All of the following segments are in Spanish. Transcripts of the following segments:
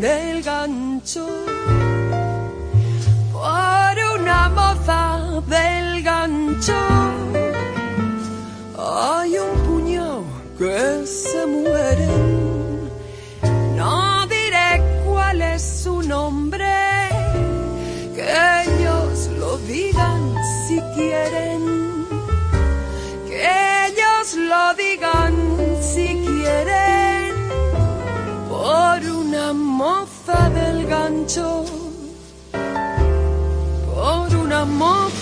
del gancho, por una moza del gancho, hay un puñado que se mueren. No diré cuál es su nombre, que ellos lo digan si quieren, gancho, por una moza.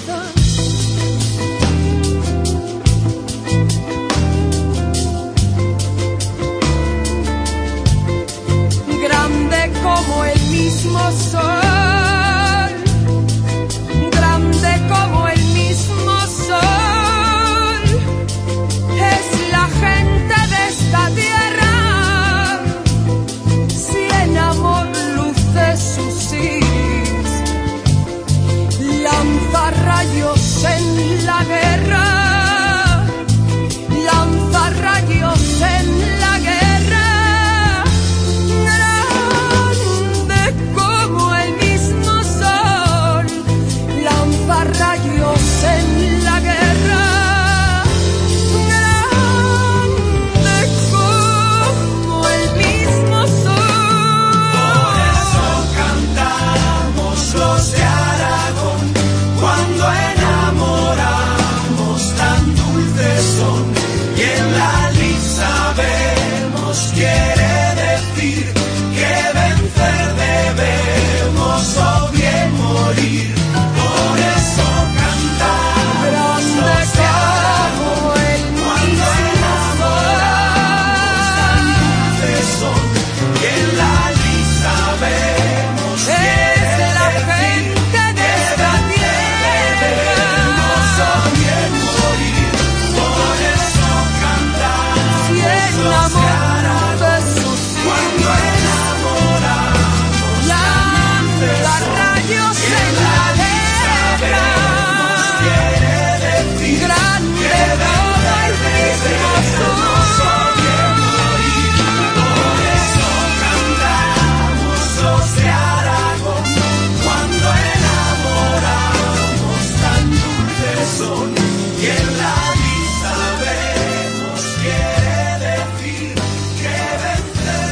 Y en la lista vemos quiere decir que vencer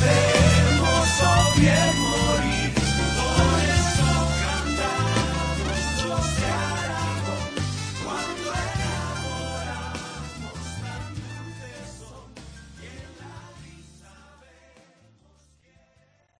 debemos oír.